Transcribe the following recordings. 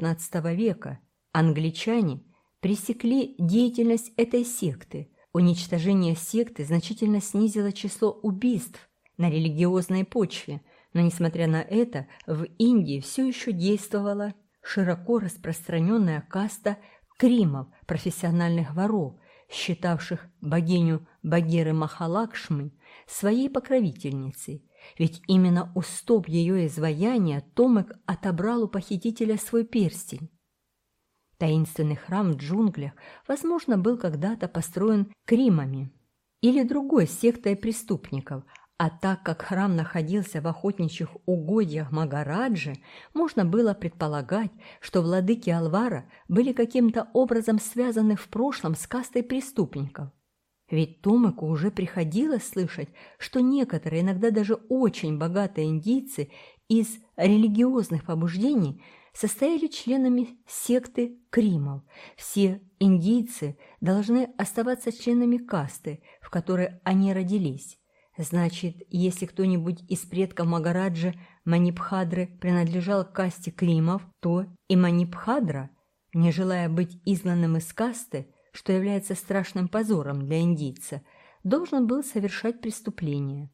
XV века англичане пресекли деятельность этой секты. Уничтожение секты значительно снизило число убийств на религиозной почве, но, несмотря на это, в Индии все еще действовала широко распространенная каста кримов, профессиональных воров, считавших богиню Багиры Махалакшми своей покровительницей, ведь именно у стоп ее изваяния Томек отобрал у похитителя свой перстень. Таинственный храм в джунглях, возможно, был когда-то построен кримами или другой сектой преступников, а так как храм находился в охотничьих угодьях Магараджи, можно было предполагать, что владыки Алвара были каким-то образом связаны в прошлом с кастой преступников. Ведь Томаку уже приходилось слышать, что некоторые, иногда даже очень богатые индийцы из религиозных побуждений – состояли членами секты Кримов. Все индийцы должны оставаться членами касты, в которой они родились. Значит, если кто-нибудь из предков Магараджи Манипхадры принадлежал к касте Кримов, то и Манипхадра, не желая быть изгнанным из касты, что является страшным позором для индийца, должен был совершать преступление.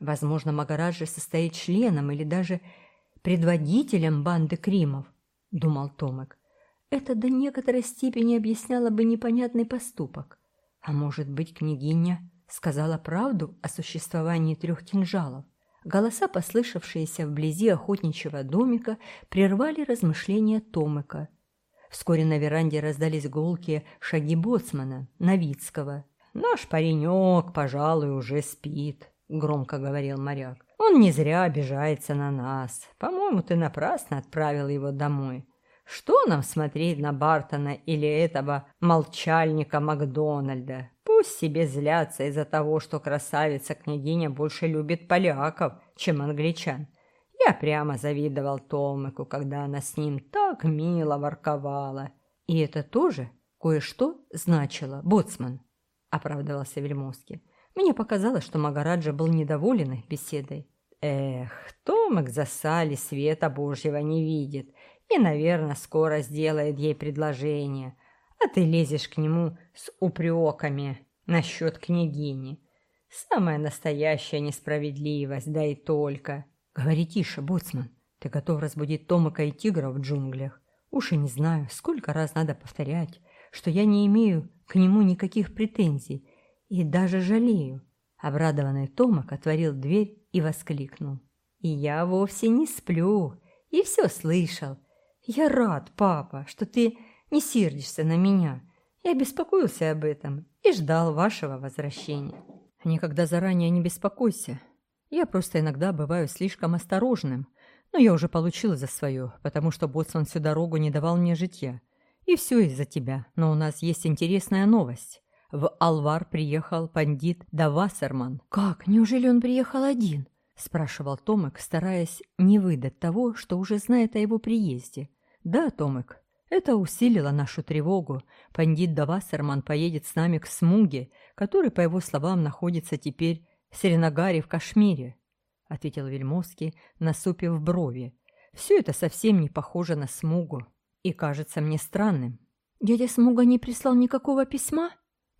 Возможно, Магараджа состоит членом или даже предводителем банды Кримов, думал Томек. Это до некоторой степени объясняло бы непонятный поступок. А может быть, княгиня сказала правду о существовании трех кинжалов? Голоса, послышавшиеся вблизи охотничьего домика, прервали размышления Томыка. Вскоре на веранде раздались гулкие шаги боцмана, Новицкого. «Наш паренек, пожалуй, уже спит», — громко говорил моряк. Он не зря обижается на нас. По-моему, ты напрасно отправил его домой. Что нам смотреть на Бартона или этого молчальника Макдональда? Пусть себе злятся из-за того, что красавица-княгиня больше любит поляков, чем англичан. Я прямо завидовал Томику, когда она с ним так мило ворковала. И это тоже кое-что значило, боцман, — оправдывался Вельмовский. Мне показалось, что Магараджа был недоволен их беседой. Эх, Томик за Сали света Божьего не видит и, наверное, скоро сделает ей предложение. А ты лезешь к нему с упреками насчет княгини. Самая настоящая несправедливость, да и только. Говори тише, боцман. Ты готов разбудить Томика и тигра в джунглях. Уж и не знаю, сколько раз надо повторять, что я не имею к нему никаких претензий и даже жалею. Обрадованный Томик отворил дверь и воскликнул. «И я вовсе не сплю, и все слышал. Я рад, папа, что ты не сердишься на меня. Я беспокоился об этом и ждал вашего возвращения». «Никогда заранее не беспокойся. Я просто иногда бываю слишком осторожным, но я уже получил за свое, потому что Боцман всю дорогу не давал мне житья. И все из-за тебя. Но у нас есть интересная новость. В Алвар приехал пандит Давасерман. «Как? Неужели он приехал один?» – спрашивал Томек, стараясь не выдать того, что уже знает о его приезде. «Да, Томек, это усилило нашу тревогу. Пандит Давасерман поедет с нами к Смуге, который, по его словам, находится теперь в Серенагаре в Кашмире», – ответил Вельмовский, насупив брови. «Все это совсем не похоже на Смугу и кажется мне странным». «Дядя Смуга не прислал никакого письма?»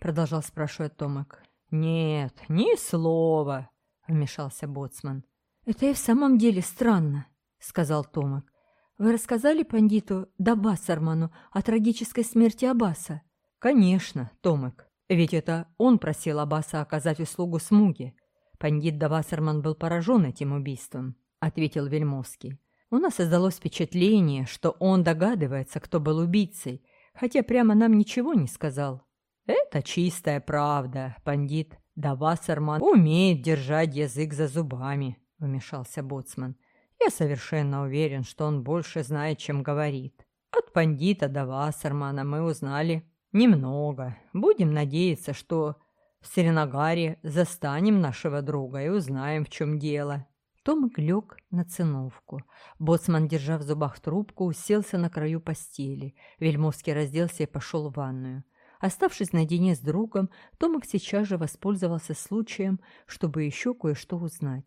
продолжал спрашивать Томик. «Нет, ни слова», — вмешался Боцман. «Это и в самом деле странно», — сказал Томик. «Вы рассказали пандиту Дабасарману о трагической смерти Аббаса?» «Конечно, Томик. Ведь это он просил Аббаса оказать услугу Смуге. Пандит Давасарман был поражен этим убийством», — ответил Вельмовский. «У нас создалось впечатление, что он догадывается, кто был убийцей, хотя прямо нам ничего не сказал». Это чистая правда, пандит Давасарман умеет держать язык за зубами, вмешался боцман. Я совершенно уверен, что он больше знает, чем говорит. От пандита Давасармана мы узнали немного. Будем надеяться, что в Сренагаре застанем нашего друга и узнаем, в чем дело. Том лег на циновку. Боцман, держа в зубах трубку, уселся на краю постели. Вельмовский разделся и пошел в ванную. Оставшись наедине с другом, Томик сейчас же воспользовался случаем, чтобы еще кое-что узнать.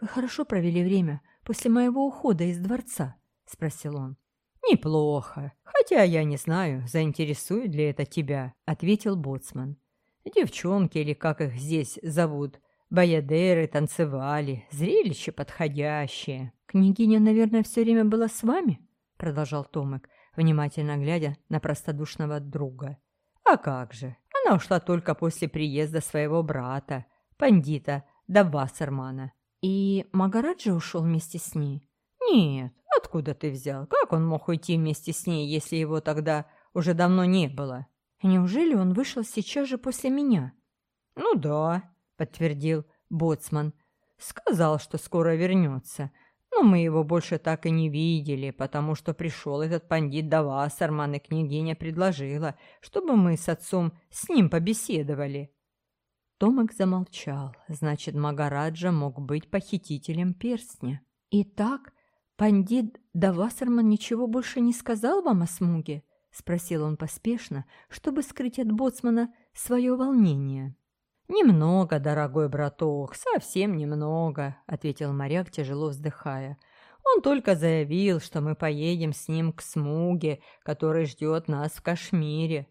«Вы хорошо провели время после моего ухода из дворца?» – спросил он. «Неплохо, хотя я не знаю, заинтересует ли это тебя», — ответил боцман. «Девчонки, или как их здесь зовут, баядеры танцевали, зрелище подходящее». «Княгиня, наверное, все время была с вами?» — продолжал Томик, внимательно глядя на простодушного друга. «А как же, она ушла только после приезда своего брата, пандита Давасармана». «И Магараджа ушел вместе с ней?» «Нет, откуда ты взял? Как он мог уйти вместе с ней, если его тогда уже давно не было?» «Неужели он вышел сейчас же после меня?» «Ну да», — подтвердил Боцман. «Сказал, что скоро вернется. Но мы его больше так и не видели, потому что пришел этот пандит Давасарман, и княгиня предложила, чтобы мы с отцом с ним побеседовали». Томик замолчал. Значит, Магараджа мог быть похитителем перстня. «Итак, пандит Давасарман ничего больше не сказал вам о смуге?» — спросил он поспешно, чтобы скрыть от боцмана свое волнение. «Немного, дорогой браток, совсем немного», — ответил моряк, тяжело вздыхая. «Он только заявил, что мы поедем с ним к Смуге, который ждет нас в Кашмире».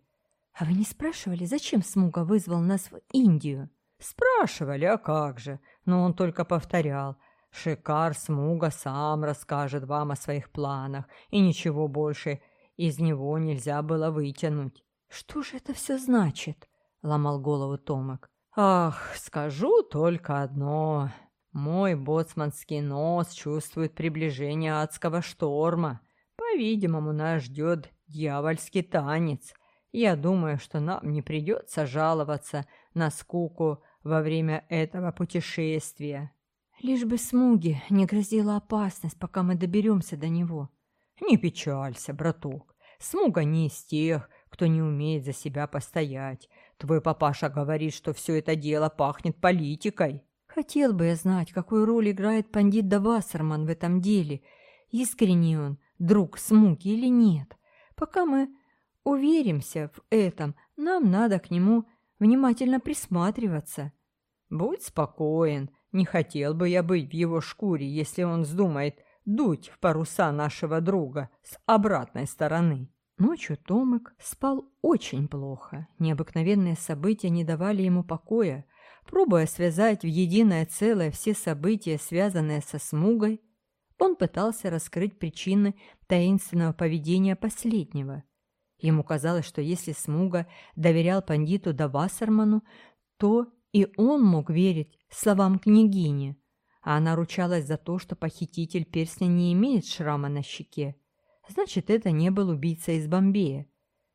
«А вы не спрашивали, зачем Смуга вызвал нас в Индию?» «Спрашивали, а как же?» Но он только повторял. «Шикар Смуга сам расскажет вам о своих планах, и ничего больше из него нельзя было вытянуть». «Что же это все значит?» — ломал голову Томик. Ах, скажу только одно. Мой боцманский нос чувствует приближение адского шторма. По-видимому, нас ждет дьявольский танец. Я думаю, что нам не придется жаловаться на скуку во время этого путешествия. Лишь бы Смуге не грозила опасность, пока мы доберемся до него. Не печалься, браток. Смуга не из тех, кто не умеет за себя постоять. Твой папаша говорит, что все это дело пахнет политикой. Хотел бы я знать, какую роль играет пандит Давасарман в этом деле. Искренний он, друг Смуки или нет. Пока мы уверимся в этом, нам надо к нему внимательно присматриваться. Будь спокоен, не хотел бы я быть в его шкуре, если он вздумает дуть в паруса нашего друга с обратной стороны. Ночью Томик спал очень плохо. Необыкновенные события не давали ему покоя. Пробуя связать в единое целое все события, связанные со смугой, он пытался раскрыть причины таинственного поведения последнего. Ему казалось, что если Смуга доверял пандиту Давасарману, то и он мог верить словам княгини, а она ручалась за то, что похититель перстня не имеет шрама на щеке. Значит, это не был убийца из Бомбея.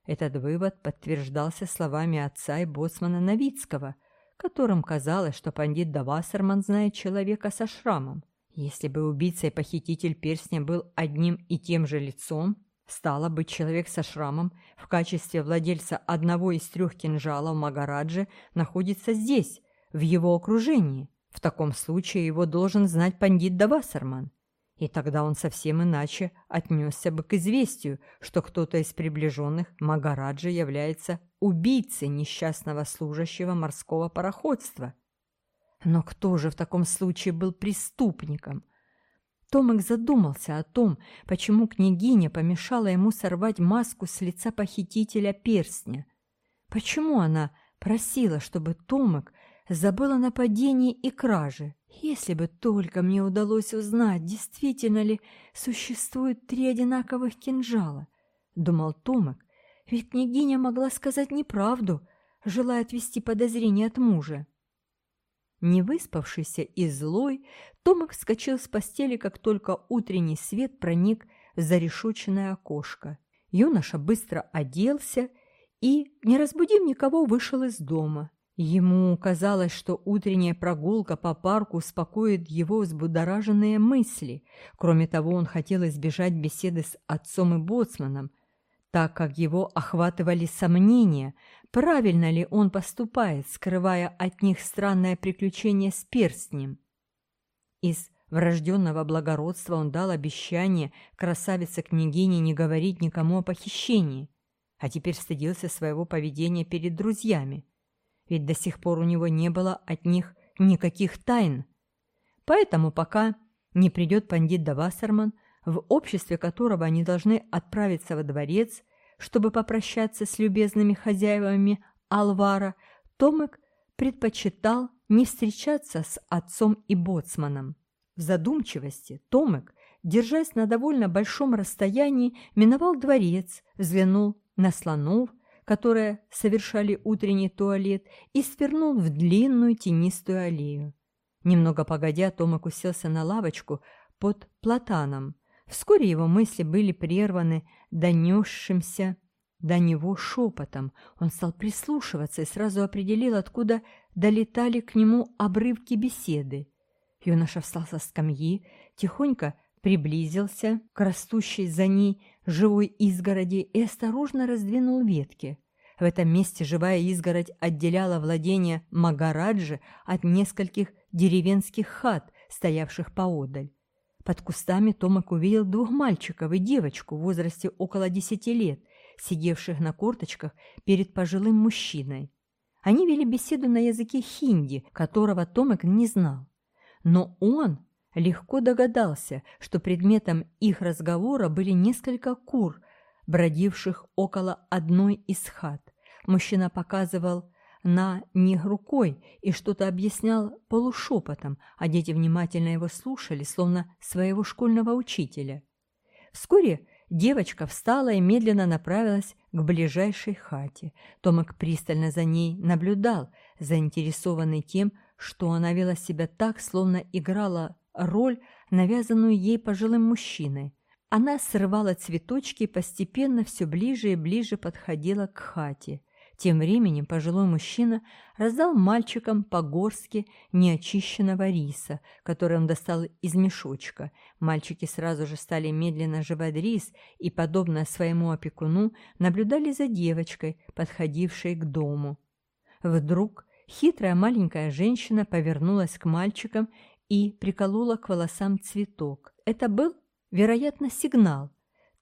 Этот вывод подтверждался словами отца и боцмана Новицкого, которым казалось, что пандит Давасарман знает человека со шрамом. Если бы убийца и похититель перстня был одним и тем же лицом, стало быть, человек со шрамом в качестве владельца одного из трех кинжалов Магараджи находится здесь, в его окружении. В таком случае его должен знать пандит Давасарман. И тогда он совсем иначе отнесся бы к известию, что кто-то из приближенных Магараджи является убийцей несчастного служащего морского пароходства. Но кто же в таком случае был преступником? Томик задумался о том, почему княгиня помешала ему сорвать маску с лица похитителя перстня. Почему она просила, чтобы Томик забыл о нападении и краже? Если бы только мне удалось узнать, действительно ли существуют три одинаковых кинжала, думал Томик, ведь княгиня могла сказать неправду, желая отвести подозрения от мужа. Не выспавшийся и злой, Томик вскочил с постели, как только утренний свет проник в зарешоченное окошко. Юноша быстро оделся и, не разбудив никого, вышел из дома. Ему казалось, что утренняя прогулка по парку успокоит его взбудораженные мысли. Кроме того, он хотел избежать беседы с отцом и боцманом, так как его охватывали сомнения, правильно ли он поступает, скрывая от них странное приключение с перстнем. Из врожденного благородства он дал обещание красавице-княгине не говорить никому о похищении, а теперь стыдился своего поведения перед друзьями ведь до сих пор у него не было от них никаких тайн. Поэтому пока не придет пандит Давасарман, в обществе которого они должны отправиться во дворец, чтобы попрощаться с любезными хозяевами Алвара, Томек предпочитал не встречаться с отцом и боцманом. В задумчивости Томек, держась на довольно большом расстоянии, миновал дворец, взглянул на слонов, которые совершали утренний туалет, и свернул в длинную тенистую аллею. Немного погодя, Томик уселся на лавочку под платаном. Вскоре его мысли были прерваны донесшимся до него шепотом. Он стал прислушиваться и сразу определил, откуда долетали к нему обрывки беседы. Юноша встал со скамьи, тихонько приблизился к растущей за ней живой изгороди и осторожно раздвинул ветки. В этом месте живая изгородь отделяла владение Магараджи от нескольких деревенских хат, стоявших поодаль. Под кустами Томак увидел двух мальчиков и девочку в возрасте около десяти лет, сидевших на корточках перед пожилым мужчиной. Они вели беседу на языке хинди, которого Томак не знал. Но он легко догадался, что предметом их разговора были несколько кур, бродивших около одной из хат. Мужчина показывал на них рукой и что-то объяснял полушепотом, а дети внимательно его слушали, словно своего школьного учителя. Вскоре девочка встала и медленно направилась к ближайшей хате. Томик пристально за ней наблюдал, заинтересованный тем, что она вела себя так, словно играла роль, навязанную ей пожилым мужчиной. Она срывала цветочки и постепенно все ближе и ближе подходила к хате. Тем временем пожилой мужчина раздал мальчикам по-горски неочищенного риса, который он достал из мешочка. Мальчики сразу же стали медленно жевать рис и, подобно своему опекуну, наблюдали за девочкой, подходившей к дому. Вдруг хитрая маленькая женщина повернулась к мальчикам и приколола к волосам цветок. Это был, вероятно, сигнал,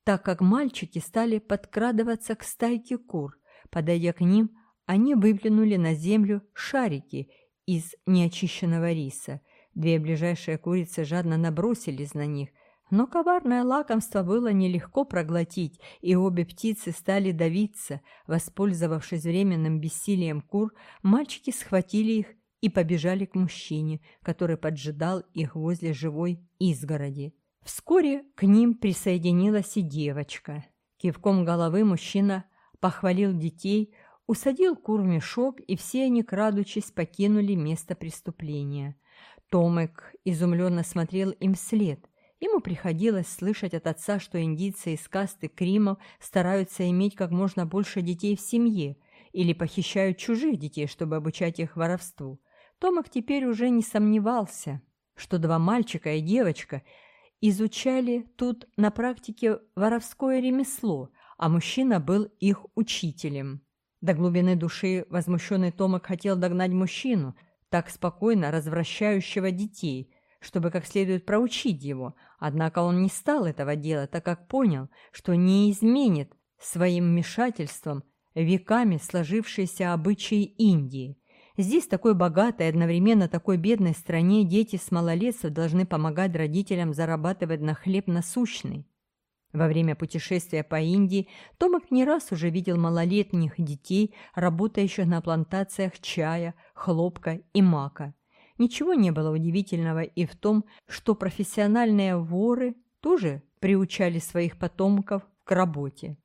так как мальчики стали подкрадываться к стайке кур. Подойдя к ним, они выплюнули на землю шарики из неочищенного риса. Две ближайшие курицы жадно набросились на них, но коварное лакомство было нелегко проглотить, и обе птицы стали давиться. Воспользовавшись временным бессилием кур, мальчики схватили их и побежали к мужчине, который поджидал их возле живой изгороди. Вскоре к ним присоединилась и девочка. Кивком головы мужчина похвалил детей, усадил кур в мешок, и все они, крадучись, покинули место преступления. Томек изумленно смотрел им вслед. Ему приходилось слышать от отца, что индийцы из касты Кримов стараются иметь как можно больше детей в семье или похищают чужих детей, чтобы обучать их воровству. Томик теперь уже не сомневался, что два мальчика и девочка изучали тут на практике воровское ремесло, а мужчина был их учителем. До глубины души возмущенный Томик хотел догнать мужчину, так спокойно развращающего детей, чтобы как следует проучить его, однако он не стал этого делать, так как понял, что не изменит своим вмешательством веками сложившиеся обычаи Индии. Здесь, такой богатой и одновременно такой бедной стране, дети с малолетства должны помогать родителям зарабатывать на хлеб насущный. Во время путешествия по Индии Томак не раз уже видел малолетних детей, работающих на плантациях чая, хлопка и мака. Ничего не было удивительного и в том, что профессиональные воры тоже приучали своих потомков к работе.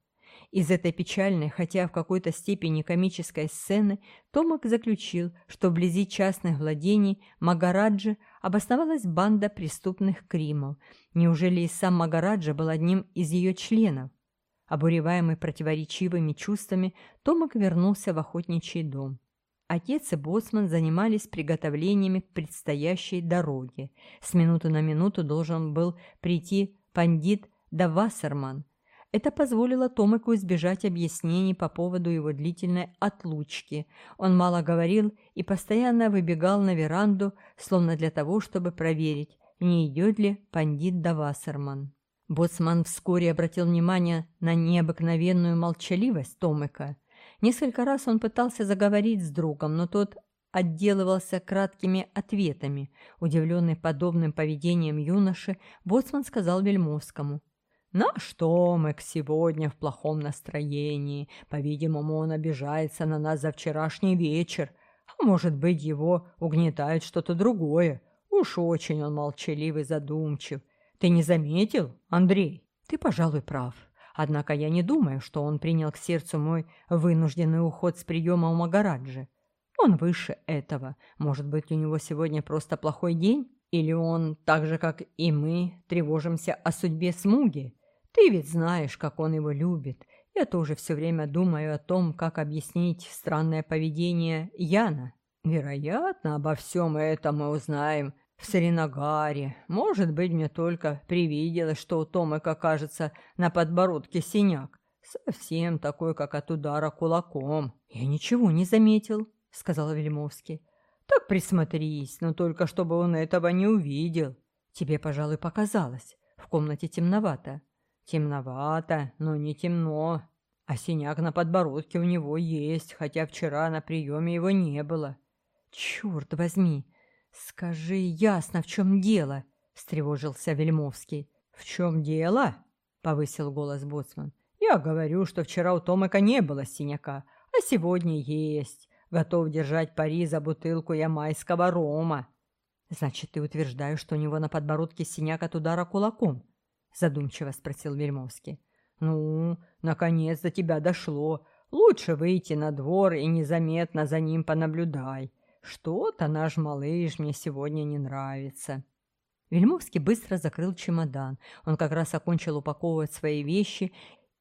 Из этой печальной, хотя в какой-то степени комической сцены, Томак заключил, что вблизи частных владений Магараджи обосновалась банда преступных кримов. Неужели и сам Магараджа был одним из ее членов? Обуреваемый противоречивыми чувствами, Томак вернулся в охотничий дом. Отец и боцман занимались приготовлениями к предстоящей дороге. С минуты на минуту должен был прийти пандит Давасарман – это позволило Томику избежать объяснений по поводу его длительной отлучки. Он мало говорил и постоянно выбегал на веранду, словно для того, чтобы проверить, не идет ли пандит Давасерман. Боцман вскоре обратил внимание на необыкновенную молчаливость Томика. Несколько раз он пытался заговорить с другом, но тот отделывался краткими ответами. Удивленный подобным поведением юноши, боцман сказал Вельмовскому. «Наш Томек сегодня в плохом настроении. По-видимому, он обижается на нас за вчерашний вечер. А может быть, его угнетает что-то другое. Уж очень он молчаливый, задумчив. Ты не заметил, Андрей? Ты, пожалуй, прав. Однако я не думаю, что он принял к сердцу мой вынужденный уход с приема у Магараджи. Он выше этого. Может быть, у него сегодня просто плохой день? Или он, так же, как и мы, тревожимся о судьбе Смуги? Ты ведь знаешь, как он его любит. Я тоже все время думаю о том, как объяснить странное поведение Яна. Вероятно, обо всем этом мы узнаем в Саринагаре. Может быть, мне только привиделось, что у Томыка кажется на подбородке синяк. Совсем такой, как от удара кулаком. Я ничего не заметил, сказал Вельмовский. Так присмотрись, но только чтобы он этого не увидел. Тебе, пожалуй, показалось. В комнате темновато. Темновато, но не темно. А синяк на подбородке у него есть, хотя вчера на приеме его не было. Черт возьми, «Скажи ясно, в чем дело?» – встревожился Вельмовский. «В чем дело?» – повысил голос боцман. «Я говорю, что вчера у Томика не было синяка, а сегодня есть. Готов держать пари за бутылку ямайского рома». «Значит, ты утверждаешь, что у него на подбородке синяк от удара кулаком?» – задумчиво спросил Вельмовский. «Ну, наконец до тебя дошло. Лучше выйти на двор и незаметно за ним понаблюдай. Что-то наш малыш мне сегодня не нравится. Вельмовский быстро закрыл чемодан. Он как раз окончил упаковывать свои вещи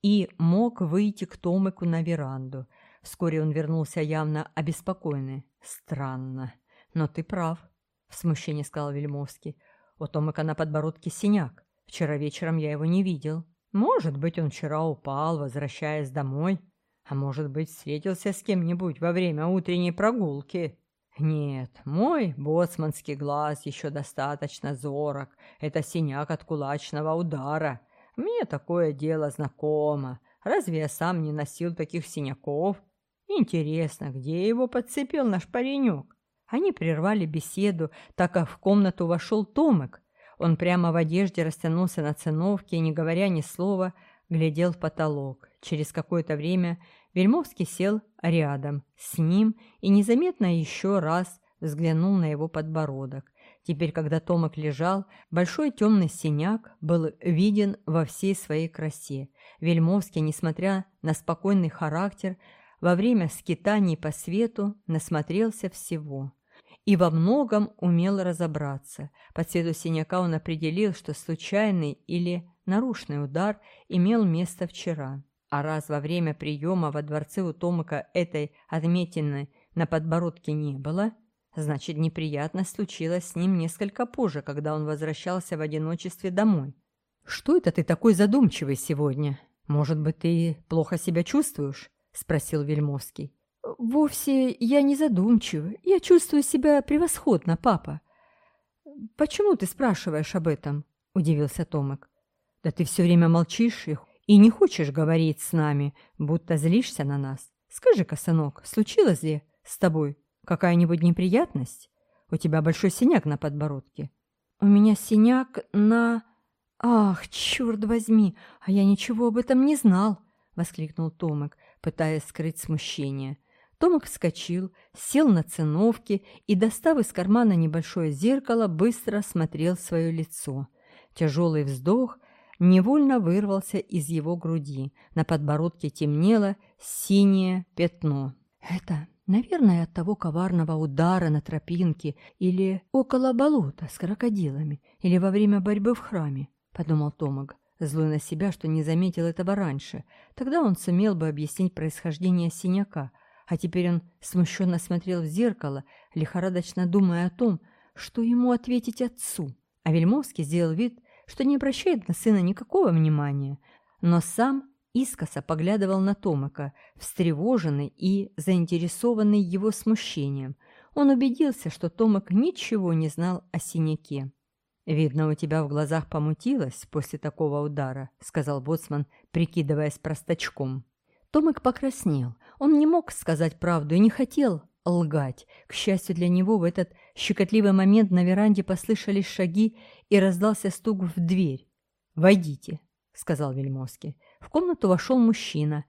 и мог выйти к Томику на веранду. Вскоре он вернулся явно обеспокоенный. «Странно. Но ты прав», — в смущении сказал Вельмовский. «У Томика на подбородке синяк. Вчера вечером я его не видел. Может быть, он вчера упал, возвращаясь домой. А может быть, встретился с кем-нибудь во время утренней прогулки». Нет, мой боцманский глаз еще достаточно зорок. Это синяк от кулачного удара. Мне такое дело знакомо. Разве я сам не носил таких синяков? Интересно, где его подцепил наш паренек? Они прервали беседу, так как в комнату вошел Томик. Он прямо в одежде растянулся на циновке и, не говоря ни слова, глядел в потолок. Через какое-то время Вельмовский сел рядом с ним и незаметно еще раз взглянул на его подбородок. Теперь, когда Томок лежал, большой темный синяк был виден во всей своей красе. Вельмовский, несмотря на спокойный характер, во время скитаний по свету насмотрелся всего и во многом умел разобраться. По цвету синяка он определил, что случайный или нарушный удар имел место вчера. А раз во время приема во дворце у Томыка этой отметины на подбородке не было, значит, неприятность случилась с ним несколько позже, когда он возвращался в одиночестве домой. «Что это ты такой задумчивый сегодня? Может быть, ты плохо себя чувствуешь?» – спросил Вельмовский. «Вовсе я не задумчив. Я чувствую себя превосходно, папа». «Почему ты спрашиваешь об этом?» – удивился Томик. «Да ты все время молчишь и и не хочешь говорить с нами, будто злишься на нас. Скажи-ка, сынок, случилось ли с тобой какая-нибудь неприятность? У тебя большой синяк на подбородке. У меня синяк на... Ах, черт возьми, а я ничего об этом не знал, воскликнул Томик, пытаясь скрыть смущение. Томик вскочил, сел на циновке и, достав из кармана небольшое зеркало, быстро осмотрел свое лицо. Тяжелый вздох невольно вырвался из его груди. На подбородке темнело синее пятно. «Это, наверное, от того коварного удара на тропинке или около болота с крокодилами, или во время борьбы в храме», — подумал Томаг, злой на себя, что не заметил этого раньше. Тогда он сумел бы объяснить происхождение синяка, а теперь он смущенно смотрел в зеркало, лихорадочно думая о том, что ему ответить отцу. А Вельмовский сделал вид, что не обращает на сына никакого внимания, но сам искоса поглядывал на Томака, встревоженный и заинтересованный его смущением. Он убедился, что Томак ничего не знал о синяке. «Видно, у тебя в глазах помутилось после такого удара», — сказал боцман, прикидываясь простачком. Томик покраснел. Он не мог сказать правду и не хотел лгать. К счастью для него, в этот щекотливый момент на веранде послышались шаги и раздался стук в дверь. «Войдите», — сказал Вельмовский. В комнату вошел мужчина,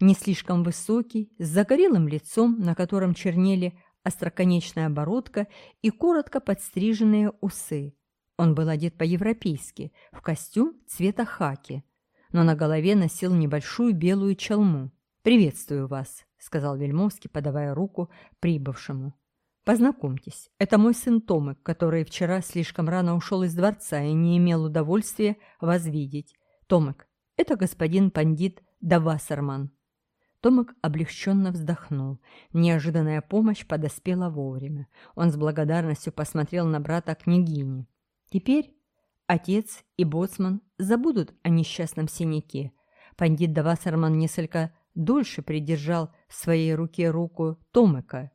не слишком высокий, с загорелым лицом, на котором чернели остроконечная оборотка и коротко подстриженные усы. Он был одет по-европейски, в костюм цвета хаки, но на голове носил небольшую белую чалму. «Приветствую вас», — сказал Вельмовский, подавая руку прибывшему. «Познакомьтесь, это мой сын Томик, который вчера слишком рано ушел из дворца и не имел удовольствия вас видеть. Томик, это господин пандит Давасарман». Томик облегченно вздохнул. Неожиданная помощь подоспела вовремя. Он с благодарностью посмотрел на брата княгини. Теперь отец и боцман забудут о несчастном синяке. Пандит Давасарман несколько дольше придержал в своей руке руку Томыка.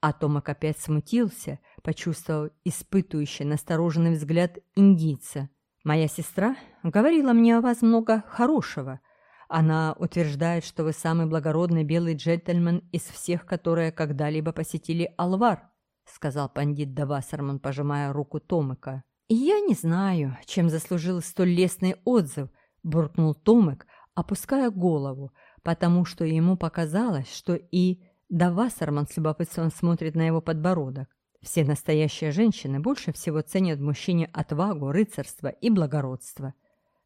А Томак опять смутился, почувствовав испытывающий настороженный взгляд индийца. «Моя сестра говорила мне о вас много хорошего. Она утверждает, что вы самый благородный белый джентльмен из всех, которые когда-либо посетили Алвар», сказал пандит Давасарман, пожимая руку Томыка. «Я не знаю, чем заслужил столь лестный отзыв», буркнул Томик, опуская голову, потому что ему показалось, что и Давасарман с любопытством смотрит на его подбородок. Все настоящие женщины больше всего ценят мужчине отвагу, рыцарство и благородство.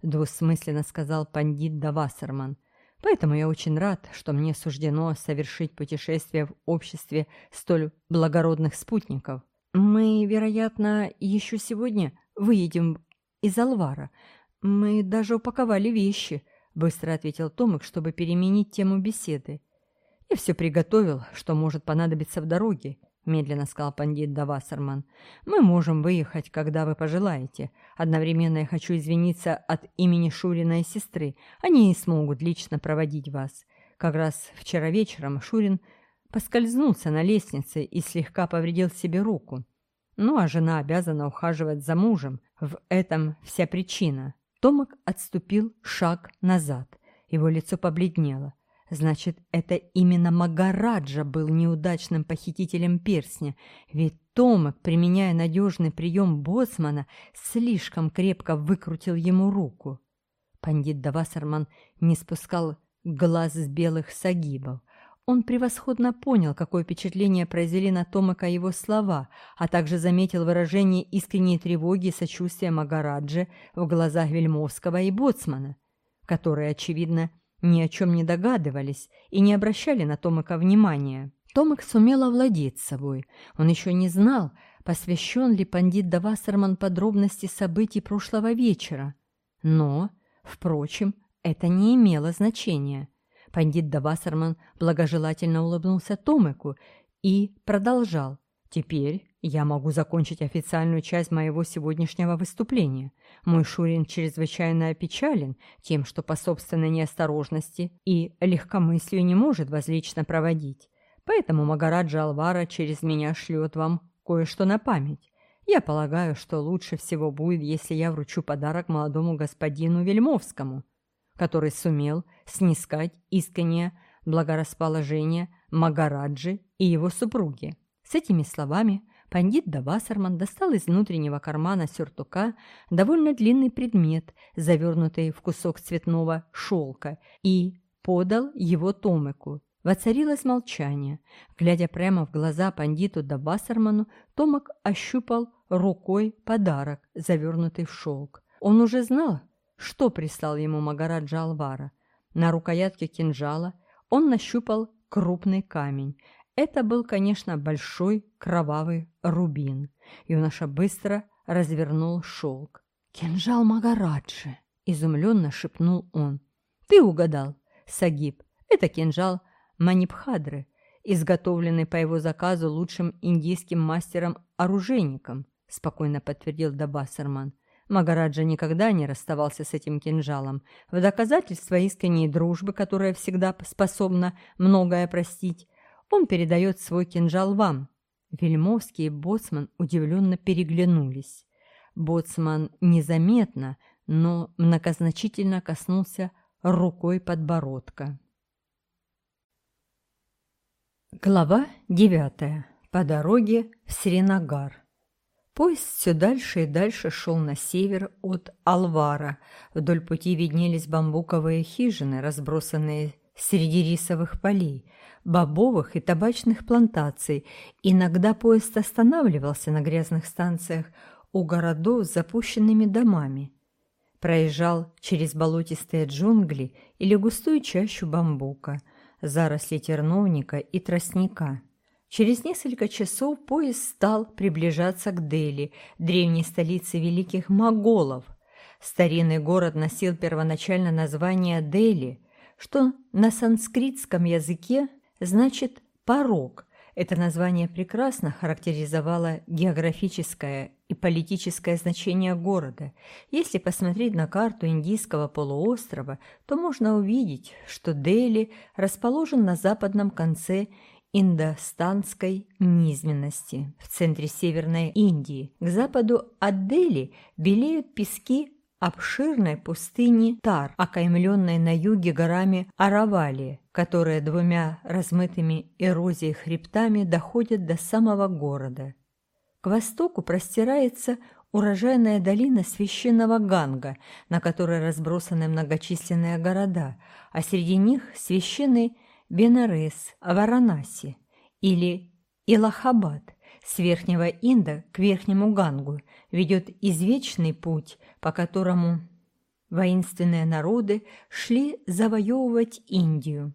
Двусмысленно сказал пандит Давасарман. Поэтому я очень рад, что мне суждено совершить путешествие в обществе столь благородных спутников. Мы, вероятно, еще сегодня выедем из Алвара. Мы даже упаковали вещи – быстро ответил Томик, чтобы переменить тему беседы. «Я все приготовил, что может понадобиться в дороге», — медленно сказал пандит Давасарман. «Мы можем выехать, когда вы пожелаете. Одновременно я хочу извиниться от имени Шурина и сестры. Они не смогут лично проводить вас. Как раз вчера вечером Шурин поскользнулся на лестнице и слегка повредил себе руку. Ну, а жена обязана ухаживать за мужем. В этом вся причина. Томак отступил шаг назад. Его лицо побледнело. Значит, это именно Магараджа был неудачным похитителем перстня, ведь Томак, применяя надежный прием боцмана, слишком крепко выкрутил ему руку. Пандит Давасарман не спускал глаз с белых сагибов. Он превосходно понял, какое впечатление произвели на Томака его слова, а также заметил выражение искренней тревоги и сочувствия Магараджи в глазах Вельмовского и Боцмана, которые, очевидно, ни о чем не догадывались и не обращали на Томака внимания. Томак сумел овладеть собой. Он еще не знал, посвящен ли пандит Давасарман подробности событий прошлого вечера. Но, впрочем, это не имело значения – Пандит Давасарман благожелательно улыбнулся Томику и продолжал. «Теперь я могу закончить официальную часть моего сегодняшнего выступления. Мой Шурин чрезвычайно опечален тем, что по собственной неосторожности и легкомыслию не может вас лично проводить. Поэтому Магараджа Алвара через меня шлет вам кое-что на память. Я полагаю, что лучше всего будет, если я вручу подарок молодому господину Вельмовскому который сумел снискать искреннее благорасположение Магараджи и его супруги. С этими словами пандит Давасарман достал из внутреннего кармана сюртука довольно длинный предмет, завернутый в кусок цветного шелка, и подал его Томику. Воцарилось молчание. Глядя прямо в глаза пандиту Давасарману, Томак ощупал рукой подарок, завернутый в шелк. Он уже знал, что прислал ему Магараджа Алвара. На рукоятке кинжала он нащупал крупный камень. Это был, конечно, большой кровавый рубин. Юноша быстро развернул шелк. «Кинжал Магараджи!» — изумленно шепнул он. «Ты угадал, Сагиб. Это кинжал Манипхадры, изготовленный по его заказу лучшим индийским мастером-оружейником», — спокойно подтвердил Дабасарман. Магараджа никогда не расставался с этим кинжалом. В доказательство искренней дружбы, которая всегда способна многое простить, он передает свой кинжал вам. Вельмовский и Боцман удивленно переглянулись. Боцман незаметно, но многозначительно коснулся рукой подбородка. Глава девятая. По дороге в Сринагар. Поезд все дальше и дальше шел на север от Алвара. Вдоль пути виднелись бамбуковые хижины, разбросанные среди рисовых полей, бобовых и табачных плантаций. Иногда поезд останавливался на грязных станциях у городов с запущенными домами. Проезжал через болотистые джунгли или густую чащу бамбука, заросли терновника и тростника. Через несколько часов поезд стал приближаться к Дели, древней столице великих моголов. Старинный город носил первоначально название Дели, что на санскритском языке значит «порог». Это название прекрасно характеризовало географическое и политическое значение города. Если посмотреть на карту Индийского полуострова, то можно увидеть, что Дели расположен на западном конце индостанской низменности в центре Северной Индии. К западу от Дели белеют пески обширной пустыни Тар, окаймленной на юге горами Аравали, которые двумя размытыми эрозией хребтами доходят до самого города. К востоку простирается урожайная долина священного Ганга, на которой разбросаны многочисленные города, а среди них священный Бенарес, Варанаси или Илахабад – с Верхнего Инда к Верхнему Гангу ведет извечный путь, по которому воинственные народы шли завоевывать Индию.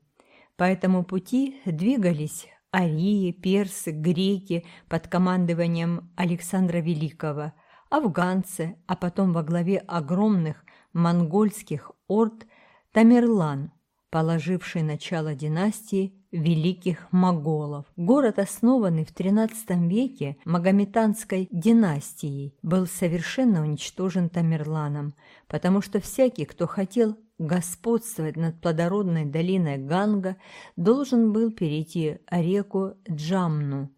По этому пути двигались арии, персы, греки под командованием Александра Великого, афганцы, а потом во главе огромных монгольских орд Тамерлан, положивший начало династии великих моголов. Город, основанный в XIII веке Магометанской династией, был совершенно уничтожен Тамерланом, потому что всякий, кто хотел господствовать над плодородной долиной Ганга, должен был перейти реку Джамну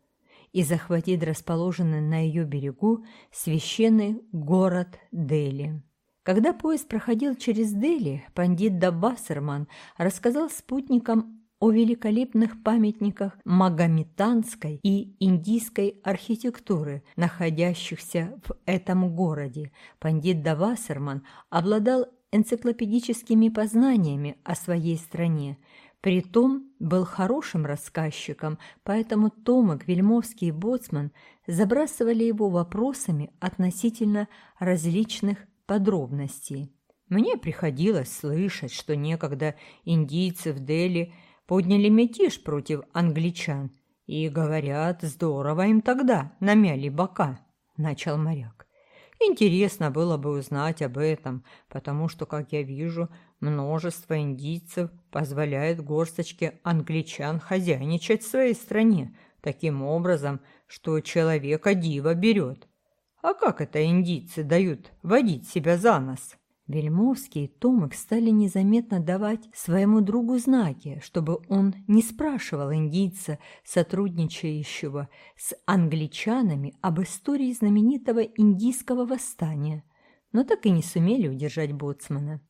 и захватить расположенный на ее берегу священный город Дели. Когда поезд проходил через Дели, пандит Даббасерман рассказал спутникам о великолепных памятниках магометанской и индийской архитектуры, находящихся в этом городе. Пандит Давасерман обладал энциклопедическими познаниями о своей стране, Притом был хорошим рассказчиком, поэтому Томик, Вельмовский и Боцман забрасывали его вопросами относительно различных подробностей. Мне приходилось слышать, что некогда индийцы в Дели – подняли мятеж против англичан. И, говорят, здорово им тогда намяли бока, — начал моряк. Интересно было бы узнать об этом, потому что, как я вижу, множество индийцев позволяет горсточке англичан хозяйничать в своей стране таким образом, что человека диво берет. А как это индийцы дают водить себя за нос? Вельмовский и Томик стали незаметно давать своему другу знаки, чтобы он не спрашивал индийца, сотрудничающего с англичанами, об истории знаменитого индийского восстания, но так и не сумели удержать боцмана.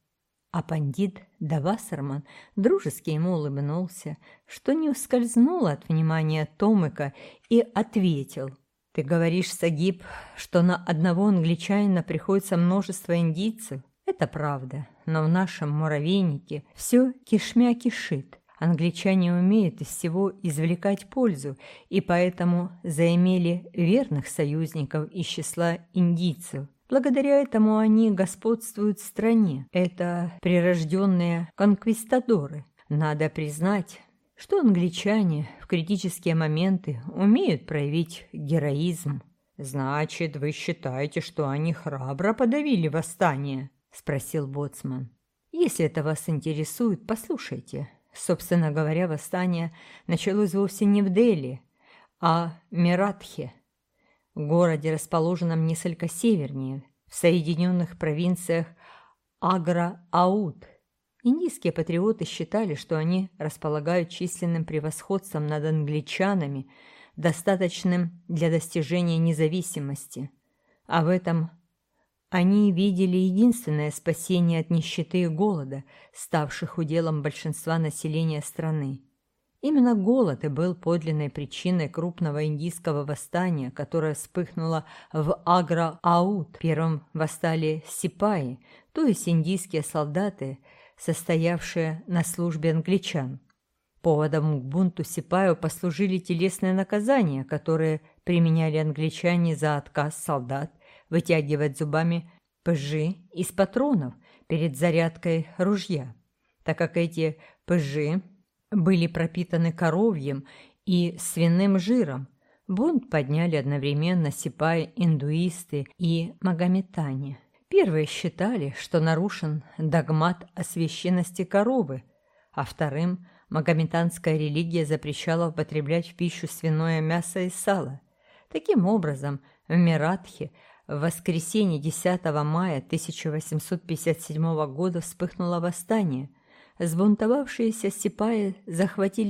А пандит Давасарман дружески ему улыбнулся, что не ускользнуло от внимания Томика, и ответил – «Ты говоришь, Сагиб, что на одного англичанина приходится множество индийцев?» Это правда, но в нашем муравейнике все кишмя кишит. Англичане умеют из всего извлекать пользу, и поэтому заимели верных союзников из числа индийцев. Благодаря этому они господствуют в стране. Это прирожденные конквистадоры. Надо признать, что англичане в критические моменты умеют проявить героизм. Значит, вы считаете, что они храбро подавили восстание? спросил боцман. Если это вас интересует, послушайте. Собственно говоря, восстание началось вовсе не в Дели, а в Миратхе, городе, расположенном несколько севернее, в соединенных провинциях Агра-Ауд. Индийские патриоты считали, что они располагают численным превосходством над англичанами, достаточным для достижения независимости, а в этом они видели единственное спасение от нищеты и голода, ставших уделом большинства населения страны. Именно голод и был подлинной причиной крупного индийского восстания, которое вспыхнуло в Агра-Аут. Первым восстали сипаи, то есть индийские солдаты, состоявшие на службе англичан. Поводом к бунту сипаю послужили телесные наказания, которые применяли англичане за отказ солдат вытягивать зубами пыжи из патронов перед зарядкой ружья, так как эти пыжи были пропитаны коровьем и свиным жиром. Бунт подняли одновременно сипаи, индуисты и магометане. Первые считали, что нарушен догмат о священности коровы, а вторым магометанская религия запрещала употреблять в пищу свиное мясо и сало. Таким образом, в Миратхе в воскресенье 10 мая 1857 года вспыхнуло восстание. Сбунтовавшиеся сипаи захватили